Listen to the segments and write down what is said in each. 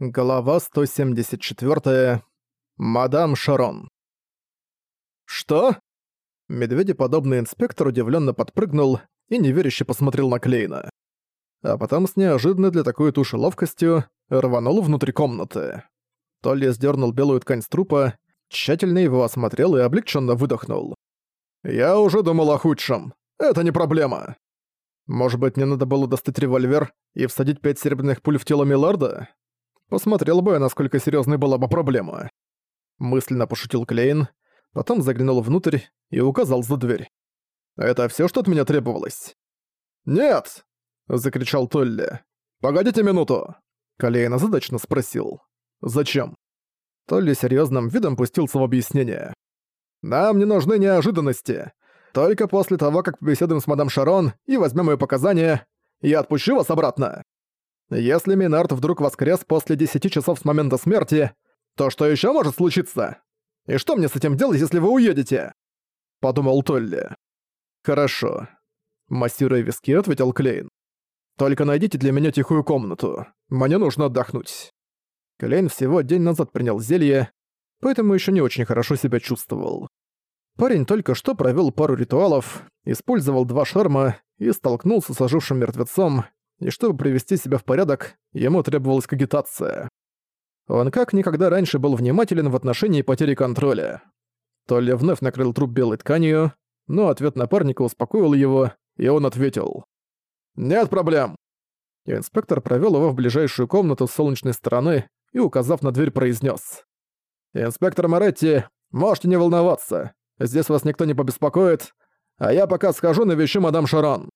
Глава 174. Мадам Шарон. «Что?» Медведеподобный инспектор удивленно подпрыгнул и неверяще посмотрел на Клейна. А потом с неожиданной для такой туши ловкостью рванул внутрь комнаты. Толли сдернул белую ткань с трупа, тщательно его осмотрел и облегченно выдохнул. «Я уже думал о худшем. Это не проблема. Может быть, мне надо было достать револьвер и всадить пять серебряных пуль в тело Милларда?» Посмотрел бы, насколько серьезной была бы проблема. Мысленно пошутил Клейн, потом заглянул внутрь и указал за дверь. «Это все, что от меня требовалось?» «Нет!» — закричал Толли. «Погодите минуту!» Клейн озадачно спросил. «Зачем?» Толли серьезным видом пустился в объяснение. «Нам не нужны неожиданности. Только после того, как побеседуем с мадам Шарон и возьмем ее показания, я отпущу вас обратно. Если Минард вдруг воскрес после 10 часов с момента смерти, то что еще может случиться? И что мне с этим делать, если вы уедете?» Подумал Толли. «Хорошо». Массируя виски, ответил Клейн. «Только найдите для меня тихую комнату. Мне нужно отдохнуть». Клейн всего день назад принял зелье, поэтому еще не очень хорошо себя чувствовал. Парень только что провел пару ритуалов, использовал два шарма и столкнулся с ожившим мертвецом, и чтобы привести себя в порядок, ему требовалась кагитация. Он как никогда раньше был внимателен в отношении потери контроля. Толли вновь накрыл труп белой тканью, но ответ напарника успокоил его, и он ответил. «Нет проблем!» Инспектор провёл его в ближайшую комнату с солнечной стороны и, указав на дверь, произнес: «Инспектор Моретти, можете не волноваться. Здесь вас никто не побеспокоит, а я пока схожу навещу мадам Шарон».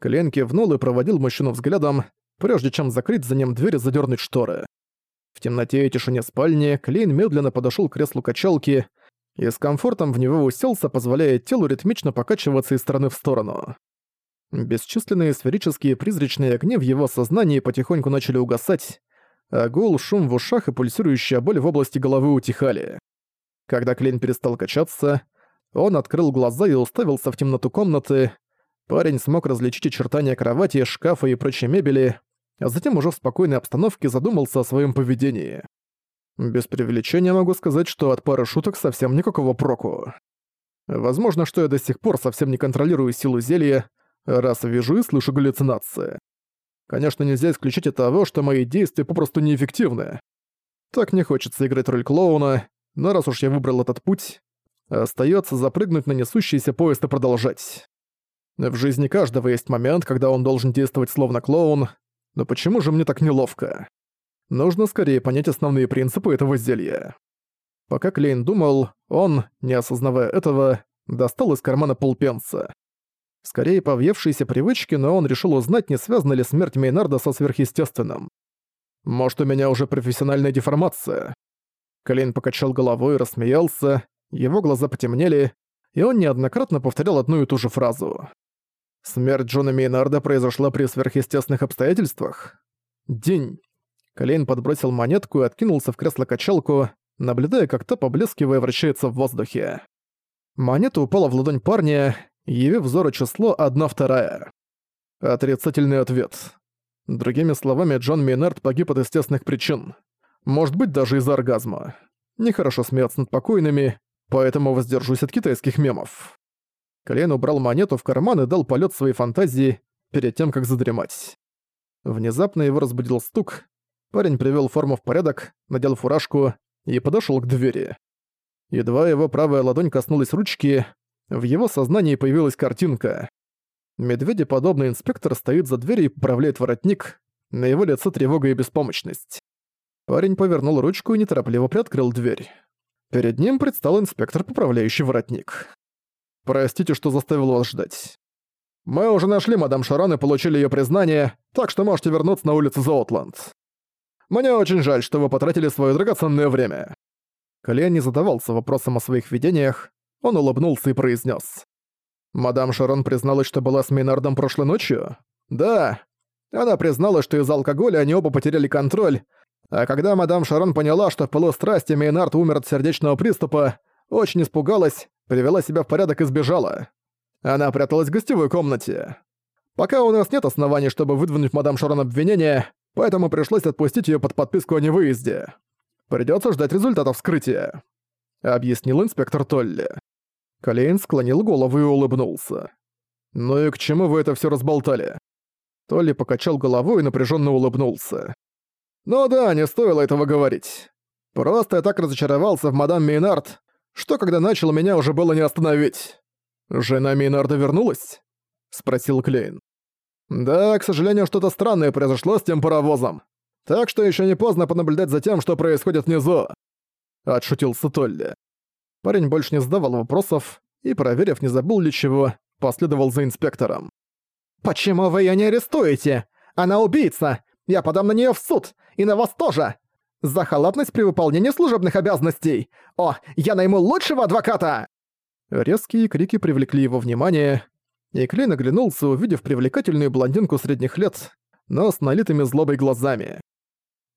Клен кивнул и проводил мужчину взглядом, прежде чем закрыть за ним дверь и задернуть шторы. В темноте и тишине спальни Клейн медленно подошел к креслу качалки и с комфортом в него уселся, позволяя телу ритмично покачиваться из стороны в сторону. Бесчисленные сферические призрачные огни в его сознании потихоньку начали угасать, а гул, шум в ушах и пульсирующая боль в области головы утихали. Когда Клейн перестал качаться, он открыл глаза и уставился в темноту комнаты, Парень смог различить очертания кровати, шкафа и прочей мебели, а затем уже в спокойной обстановке задумался о своем поведении. Без преувеличения могу сказать, что от пары шуток совсем никакого проку. Возможно, что я до сих пор совсем не контролирую силу зелья, раз вижу и слышу галлюцинации. Конечно, нельзя исключить и того, что мои действия попросту неэффективны. Так не хочется играть роль клоуна, но раз уж я выбрал этот путь, остается запрыгнуть на несущийся поезд и продолжать. В жизни каждого есть момент, когда он должен действовать словно клоун, но почему же мне так неловко? Нужно скорее понять основные принципы этого зелья. Пока Клейн думал, он, не осознавая этого, достал из кармана полпенса. Скорее по привычке, но он решил узнать, не связана ли смерть Мейнарда со сверхъестественным. Может, у меня уже профессиональная деформация? Клейн покачал головой и рассмеялся, его глаза потемнели, и он неоднократно повторял одну и ту же фразу. Смерть Джона Мейнарда произошла при сверхъестественных обстоятельствах? День. Колейн подбросил монетку и откинулся в кресло-качалку, наблюдая, как та, поблескивая, вращается в воздухе. Монета упала в ладонь парня, явив взору число одна вторая. Отрицательный ответ. Другими словами, Джон Мейнард погиб от естественных причин. Может быть, даже из-за оргазма. Нехорошо смеяться над покойными, поэтому воздержусь от китайских мемов. Клейн убрал монету в карман и дал полет своей фантазии перед тем, как задремать. Внезапно его разбудил стук. Парень привел форму в порядок, надел фуражку и подошел к двери. Едва его правая ладонь коснулась ручки, в его сознании появилась картинка. Медведеподобный инспектор стоит за дверью и поправляет воротник, на его лице тревога и беспомощность. Парень повернул ручку и неторопливо приоткрыл дверь. Перед ним предстал инспектор, поправляющий воротник. Простите, что заставил вас ждать. Мы уже нашли мадам Шарон и получили её признание, так что можете вернуться на улицу Зоутланд. Мне очень жаль, что вы потратили своё драгоценное время». Калиан не задавался вопросом о своих видениях, он улыбнулся и произнес: «Мадам Шарон призналась, что была с Мейнардом прошлой ночью?» «Да. Она призналась, что из-за алкоголя они оба потеряли контроль, а когда мадам Шарон поняла, что в пылу страсти Мейнард умер от сердечного приступа, очень испугалась привела себя в порядок и сбежала. Она пряталась в гостевой комнате. Пока у нас нет оснований, чтобы выдвинуть мадам Шарон обвинение, поэтому пришлось отпустить её под подписку о невыезде. Придётся ждать результатов вскрытия», — объяснил инспектор Толли. Колейн склонил голову и улыбнулся. «Ну и к чему вы это всё разболтали?» Толли покачал головой и напряжённо улыбнулся. «Ну да, не стоило этого говорить. Просто я так разочаровался в мадам Мейнард, что когда начал, меня уже было не остановить. Жена Мейнарда вернулась?» — спросил Клейн. «Да, к сожалению, что-то странное произошло с тем паровозом. Так что ещё не поздно понаблюдать за тем, что происходит внизу», — отшутился Толли. Парень больше не задавал вопросов и, проверив, не забыл ли чего, последовал за инспектором. «Почему вы её не арестуете? Она убийца! Я подам на неё в суд! И на вас тоже! За халатность при выполнении служебных обязанностей! О, я найму лучшего адвоката!» Резкие крики привлекли его внимание, и Клейн оглянулся, увидев привлекательную блондинку средних лет, но с налитыми злобой глазами.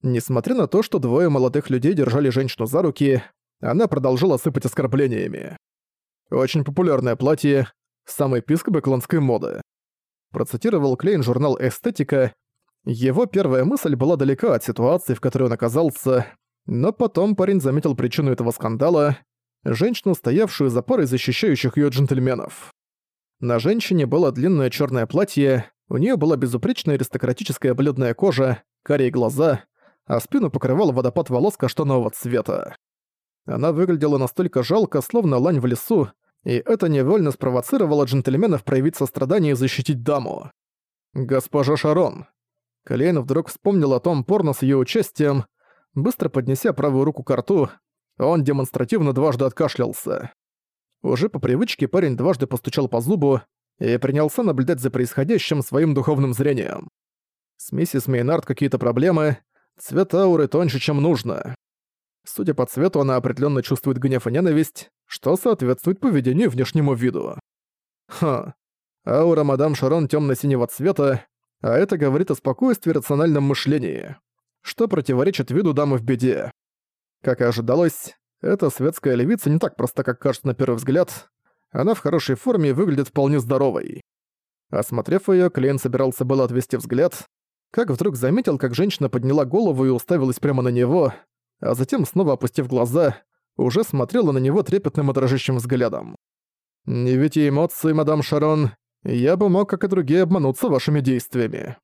Несмотря на то, что двое молодых людей держали женщину за руки, она продолжала сыпать оскорблениями. Очень популярное платье, самый писк бэкландской моды. Процитировал Клейн журнал «Эстетика». Его первая мысль была далека от ситуации, в которой он оказался, но потом парень заметил причину этого скандала — женщину, стоявшую за парой защищающих ее джентльменов. На женщине было длинное черное платье, у нее была безупречная аристократическая бледная кожа, карие глаза, а спину покрывал водопад волос каштанового цвета. Она выглядела настолько жалко, словно лань в лесу, и это невольно спровоцировало джентльменов проявить сострадание и защитить даму. «Госпожа Шарон». Клейн вдруг вспомнил о том порно с ее участием, быстро поднеся правую руку к рту, он демонстративно дважды откашлялся. Уже по привычке парень дважды постучал по зубу и принялся наблюдать за происходящим своим духовным зрением. С миссис Мейнард какие-то проблемы, цвет ауры тоньше, чем нужно. Судя по цвету, она определенно чувствует гнев и ненависть, что соответствует поведению и внешнему виду. Ха. Аура мадам Шарон темно синего цвета, а это говорит о спокойствии и рациональном мышлении, что противоречит виду дамы в беде. Как и ожидалось, эта светская левица не так проста, как кажется на первый взгляд. Она в хорошей форме и выглядит вполне здоровой. Осмотрев её, клиент собирался было отвести взгляд, как вдруг заметил, как женщина подняла голову и уставилась прямо на него, а затем, снова опустив глаза, уже смотрела на него трепетным и дрожащим взглядом. «Не видите эмоций, мадам Шарон, я бы мог, как и другие, обмануться вашими действиями.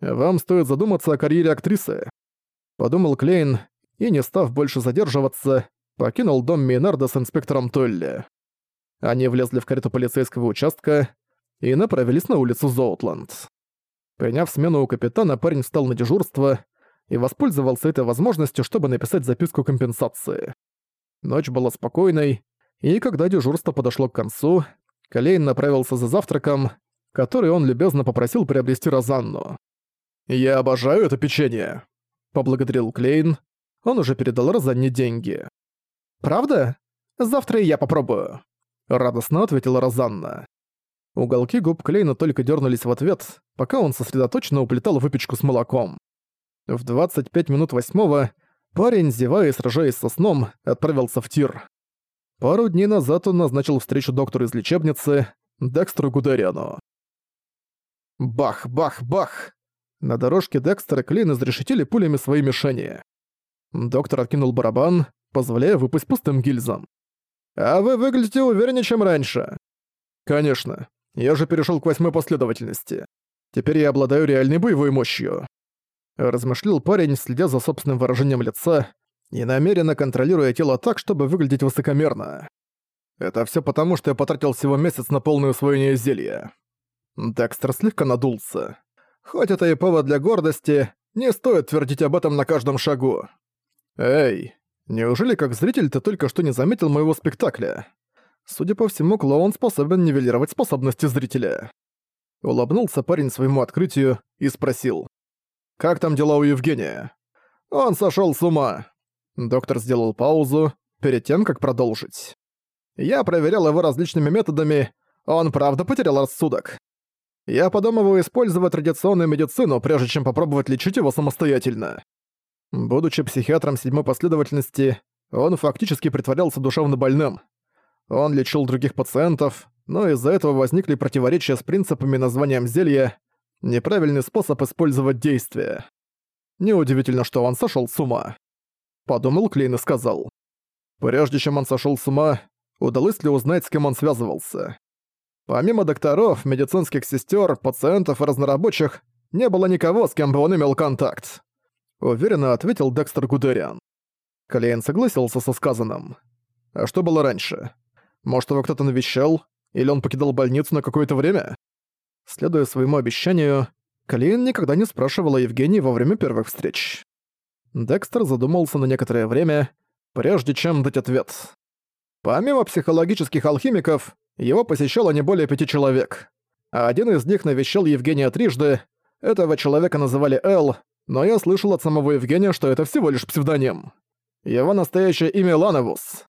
Вам стоит задуматься о карьере актрисы», — подумал Клейн, и, не став больше задерживаться, покинул дом Мейнарда с инспектором Толли. Они влезли в карету полицейского участка и направились на улицу Зоутланд. Приняв смену у капитана, парень встал на дежурство и воспользовался этой возможностью, чтобы написать записку компенсации. Ночь была спокойной, и когда дежурство подошло к концу, Калейн направился за завтраком, который он любезно попросил приобрести Розанну. «Я обожаю это печенье», — поблагодарил Клейн. Он уже передал Розанне деньги. «Правда? Завтра я попробую», — радостно ответила Розанна. Уголки губ Клейна только дернулись в ответ, пока он сосредоточенно уплетал выпечку с молоком. В 25 минут восьмого парень, зевая и сражаясь со сном, отправился в тир. Пару дней назад он назначил встречу доктору из лечебницы, Декстеру Гудариану. Бах, бах, бах! На дорожке Декстера Клейн изрешетили пулями свои мишени. Доктор откинул барабан, позволяя выпасть пустым гильзам. «А вы выглядите увереннее, чем раньше». «Конечно. Я же перешел к восьмой последовательности. Теперь я обладаю реальной боевой мощью». Размышлял парень, следя за собственным выражением лица и намеренно контролируя тело так, чтобы выглядеть высокомерно. Это все потому, что я потратил всего месяц на полное усвоение зелья. Декстер слегка надулся. Хоть это и повод для гордости, не стоит твердить об этом на каждом шагу. Эй, Неужели как зритель ты только что не заметил моего спектакля? Судя по всему, клоун способен нивелировать способности зрителя. Улыбнулся парень своему открытию и спросил. «Как там дела у Евгения?» «Он сошёл с ума». Доктор сделал паузу, перед тем, как продолжить. «Я проверял его различными методами, он правда потерял рассудок. Я подумываю использовать традиционную медицину, прежде чем попробовать лечить его самостоятельно. Будучи психиатром седьмой последовательности, он фактически притворялся душевно больным. Он лечил других пациентов, но из-за этого возникли противоречия с принципами названием зелья, неправильный способ использовать действие. Неудивительно, что он сошел с ума. Подумал Клейн и сказал. Прежде чем он сошел с ума, удалось ли узнать, с кем он связывался. Помимо докторов, медицинских сестер, пациентов и разнорабочих, не было никого, с кем бы он имел контакт. Уверенно ответил Декстер Гудериан. Клейн согласился со сказанным. А что было раньше? Может, его кто-то навещал? Или он покидал больницу на какое-то время? Следуя своему обещанию, Клейн никогда не спрашивал о Евгении во время первых встреч. Декстер задумался на некоторое время, прежде чем дать ответ. Помимо психологических алхимиков, его посещало не более пяти человек. А один из них навещал Евгения трижды. Этого человека называли Эл, но я слышал от самого Евгения, что это всего лишь псевдоним. Его настоящее имя Лановус.